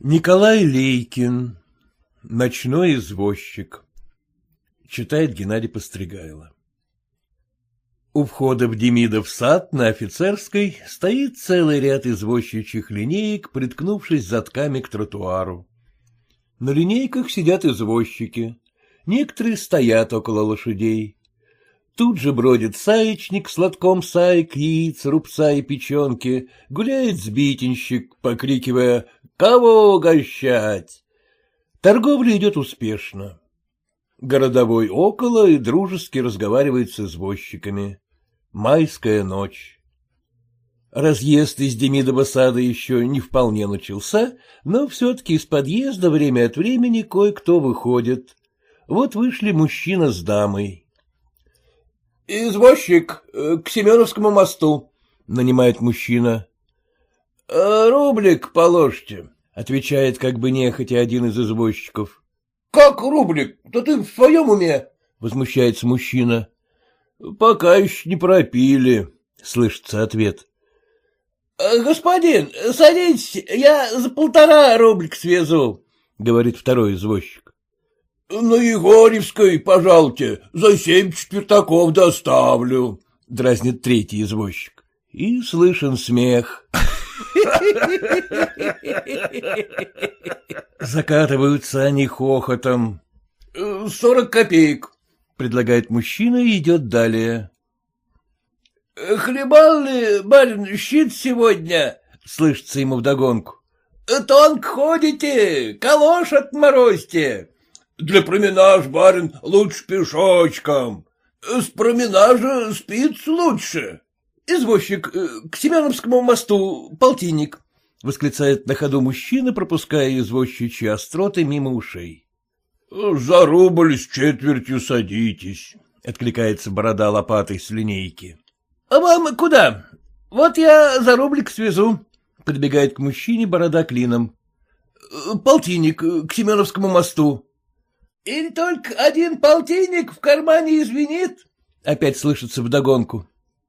Николай Лейкин. Ночной извозчик. Читает Геннадий Постригайло. У входа в Демидов сад на офицерской стоит целый ряд извозчичьих линеек, приткнувшись затками к тротуару. На линейках сидят извозчики. Некоторые стоят около лошадей. Тут же бродит саечник с лотком саек, яиц, рубца и печенки, гуляет сбитенщик, покрикивая «Кого угощать?». Торговля идет успешно. Городовой около и дружески разговаривает с извозчиками. Майская ночь. Разъезд из Демидова сада еще не вполне начался, но все-таки из подъезда время от времени кое-кто выходит. Вот вышли мужчина с дамой. — Извозчик, э, к Семеновскому мосту, — нанимает мужчина. «А — Рублик положите, — отвечает как бы нехотя один из извозчиков. — Как рублик? Да ты в своем уме? — возмущается мужчина. — Пока еще не пропили, — слышится ответ. «А, — Господин, садитесь, я за полтора рублик свезу, — говорит второй извозчик. — На Егорьевской, пожалуйте, за семь четвертаков доставлю, — дразнит третий извозчик. И слышен смех. Закатываются они хохотом. — Сорок копеек, — предлагает мужчина и идет далее. — Хлебал ли, барин, щит сегодня? — слышится ему вдогонку. — Тонк ходите, калош отморозьте. Для променаж, барин, лучше пешочком. С променажа спиц лучше. Извозчик, э, к Семеновскому мосту полтинник, — восклицает на ходу мужчина, пропуская извозчичьи остроты мимо ушей. — За рубль с четвертью садитесь, — откликается борода лопатой с линейки. — А вам куда? Вот я за рублик свезу, — подбегает к мужчине борода клином. «Э, — Полтинник э, к Семеновскому мосту. Или только один полтинник в кармане извинит? Опять слышится вдогонку.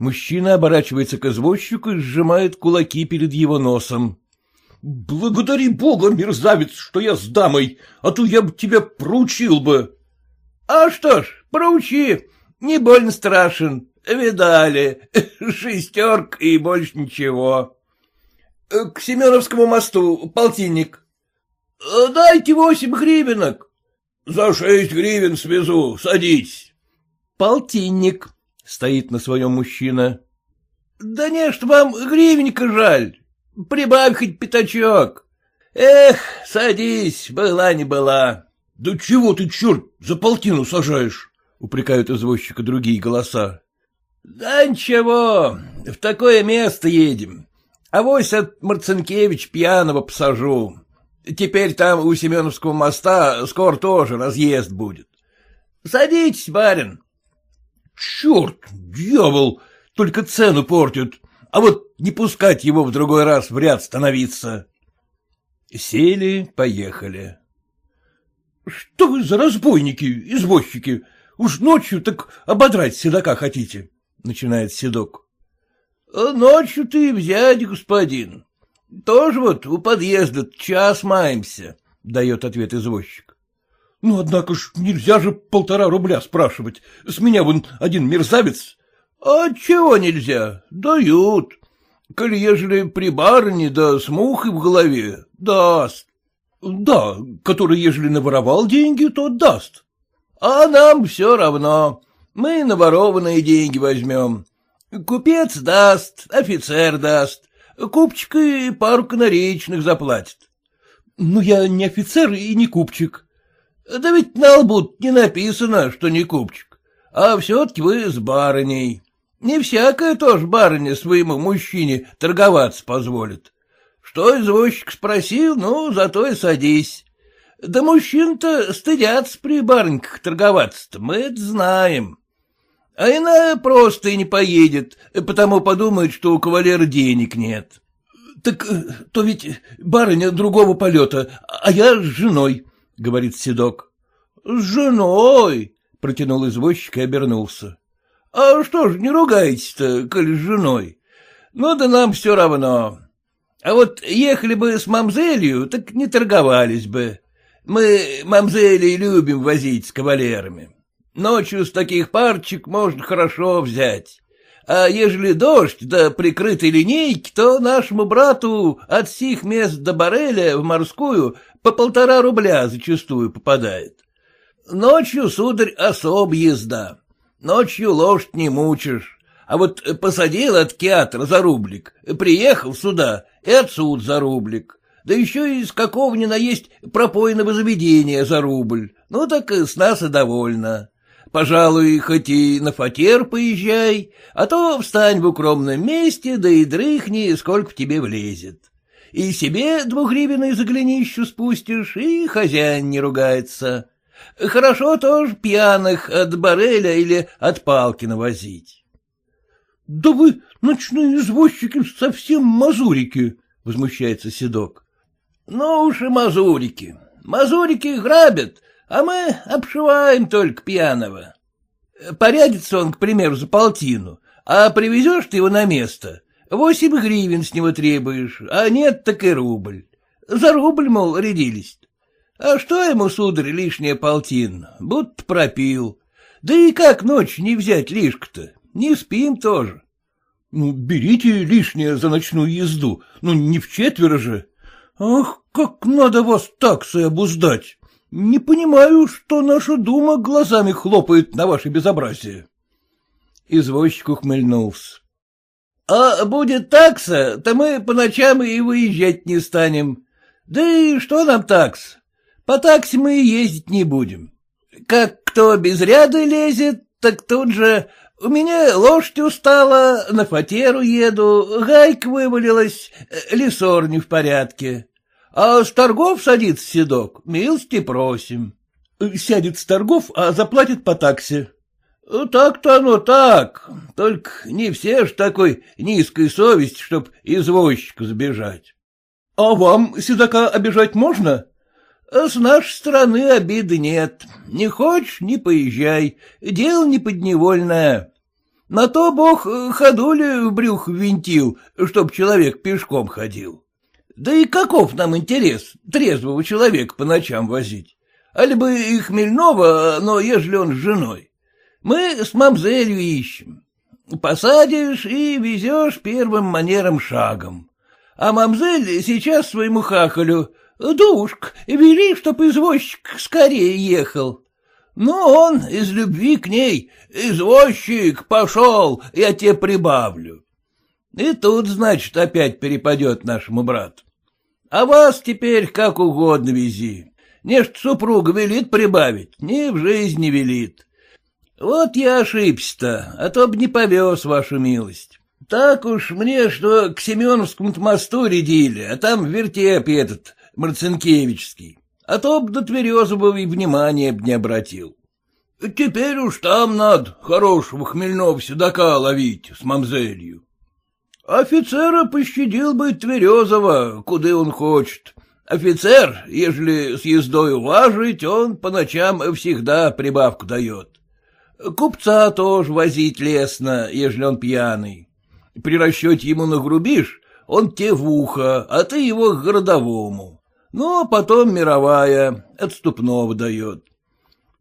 Мужчина оборачивается к извозчику и сжимает кулаки перед его носом. — Благодари бога, мерзавец, что я с дамой, а то я бы тебя проучил бы. — А что ж, проучи, не больно страшен, видали, шестерк и больше ничего. — К Семеновскому мосту полтинник. — Дайте восемь гривенок. За шесть гривен свезу, садись. Полтинник, стоит на своем мужчина. Да не, что вам гривенька жаль. Прибавь хоть пятачок. Эх, садись, была не была. Да чего ты, черт, за полтину сажаешь? Упрекают извозчика другие голоса. Да ничего, в такое место едем. А вось от Марцинкевич пьяного посажу. Теперь там у Семеновского моста скоро тоже разъезд будет. Садитесь, барин. Черт, дьявол, только цену портят, а вот не пускать его в другой раз в ряд становиться. Сели, поехали. — Что вы за разбойники, извозчики? Уж ночью так ободрать седока хотите, — начинает седок. — Ночью ты взять, господин. — Тоже вот у подъезда час маемся, — дает ответ извозчик. — Ну, однако ж, нельзя же полтора рубля спрашивать. С меня вон один мерзавец. — А чего нельзя? Дают. Коли ежели при барыне да с мухой в голове, даст. — Да, который ежели наворовал деньги, то даст. — А нам все равно. Мы наворованные деньги возьмем. Купец даст, офицер даст, Купчик и пару канаречных заплатит. Ну, я не офицер и не купчик. Да ведь на лбу не написано, что не купчик. А все-таки вы с барыней. Не всякая тоже барыня своему мужчине торговаться позволит. Что извозчик спросил, ну, зато и садись. Да мужчин-то стыдятся при барыньках торговаться-то, мы это знаем. А иная просто и не поедет, потому подумает, что у кавалера денег нет. — Так э, то ведь барыня другого полета, а я с женой, — говорит Седок. — С женой? — протянул извозчик и обернулся. — А что ж, не ругайтесь-то, коль с женой? Ну да нам все равно. А вот ехали бы с мамзелью, так не торговались бы. Мы мамзелей любим возить с кавалерами. Ночью с таких парчик можно хорошо взять. А ежели дождь да прикрытый линейки, то нашему брату от сих мест до Бареля в морскую по полтора рубля зачастую попадает. Ночью, сударь, особ езда. Ночью лошадь не мучишь. А вот посадил от театра за рублик, приехал сюда и отсюда за рублик. Да еще из какого ни на есть пропойного заведения за рубль. Ну так с нас и довольно. Пожалуй, хоть и на фатер поезжай, а то встань в укромном месте, да и дрыхни, сколько тебе влезет. И себе двухгривенный за голенищу спустишь, и хозяин не ругается. Хорошо тоже пьяных от бареля или от палки навозить. — Да вы, ночные извозчики, совсем мазурики, — возмущается Седок. — Ну уж и мазурики. Мазурики грабят, а мы обшиваем только пьяного. Порядится он, к примеру, за полтину, а привезешь ты его на место, восемь гривен с него требуешь, а нет, так и рубль. За рубль, мол, рядились. А что ему, сударь, лишняя полтин? Будто пропил. Да и как ночь не взять лишку-то? Не спим тоже. — Ну, берите лишнее за ночную езду, ну, не в четверо же. Ах, как надо вас таксой обуздать. Не понимаю, что наша дума глазами хлопает на ваше безобразие. Извозчик ухмыльнулся. — А будет такса, то мы по ночам и выезжать не станем. Да и что нам такс? По таксе мы ездить не будем. Как кто без ряда лезет, так тут же у меня лошадь устала, на фатеру еду, гайка вывалилась, лесор не в порядке. А с торгов садится седок, милости просим. Сядет с торгов, а заплатит по таксе. Так-то оно так, только не все ж такой низкой совести, чтоб извозчика сбежать. А вам седока обижать можно? С нашей стороны обиды нет. Не хочешь — не поезжай. Дело не подневольное. На то бог ходули в брюх винтил, чтоб человек пешком ходил. Да и каков нам интерес трезвого человека по ночам возить? Али бы и хмельного, но ежели он с женой. Мы с мамзелью ищем. Посадишь и везешь первым манером шагом. А мамзель сейчас своему хахалю Душк, вели, чтоб извозчик скорее ехал. Ну, он из любви к ней, извозчик, пошел, я тебе прибавлю. И тут, значит, опять перепадет нашему брату. А вас теперь как угодно вези. Нечто супруга велит прибавить, ни в жизни велит. Вот я ошибся-то, а то б не повез вашу милость. Так уж мне, что к Семеновскому мосту рядили, а там вертеп этот, Марцинкевичский, а то б до Тверезова и внимания б не обратил. Теперь уж там надо хорошего хмельного седока ловить с мамзелью. Офицера пощадил бы Тверезова, куда он хочет. Офицер, ежели с ездой уважить, он по ночам всегда прибавку дает. Купца тоже возить лестно, ежели он пьяный. При расчете ему нагрубишь, он те в ухо, а ты его к городовому. Ну, а потом мировая, отступного дает.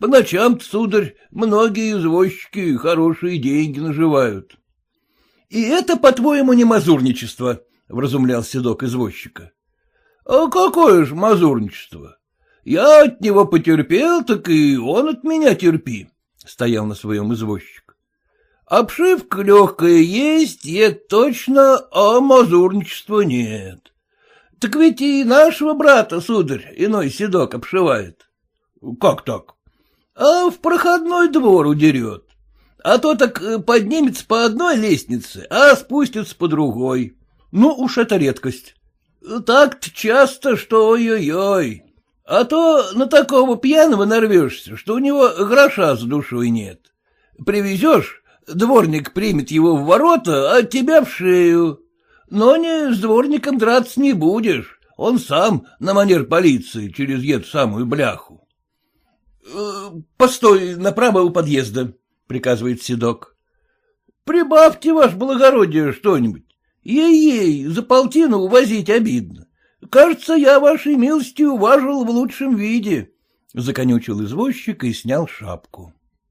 По ночам сударь, многие извозчики хорошие деньги наживают. — И это, по-твоему, не мазурничество? — вразумлял седок извозчика. — А какое же мазурничество? Я от него потерпел, так и он от меня терпи, — стоял на своем извозчик. Обшивка легкая есть, и точно, а мазурничества нет. — Так ведь и нашего брата, сударь, иной седок обшивает. — Как так? — А в проходной двор удерет. А то так э, поднимется по одной лестнице, а спустится по другой. Ну уж это редкость. Так-то часто, что ой-ой-ой. А то на такого пьяного нарвешься, что у него гроша с душой нет. Привезешь, дворник примет его в ворота, а тебя в шею. Но не с дворником драться не будешь. Он сам на манер полиции через эту самую бляху. «Э, — Постой направо у подъезда, — приказывает Седок. — Прибавьте, ваше благородие, что-нибудь. Ей-ей, за полтину увозить обидно. Кажется, я вашей милости уважил в лучшем виде, — законючил извозчик и снял шапку.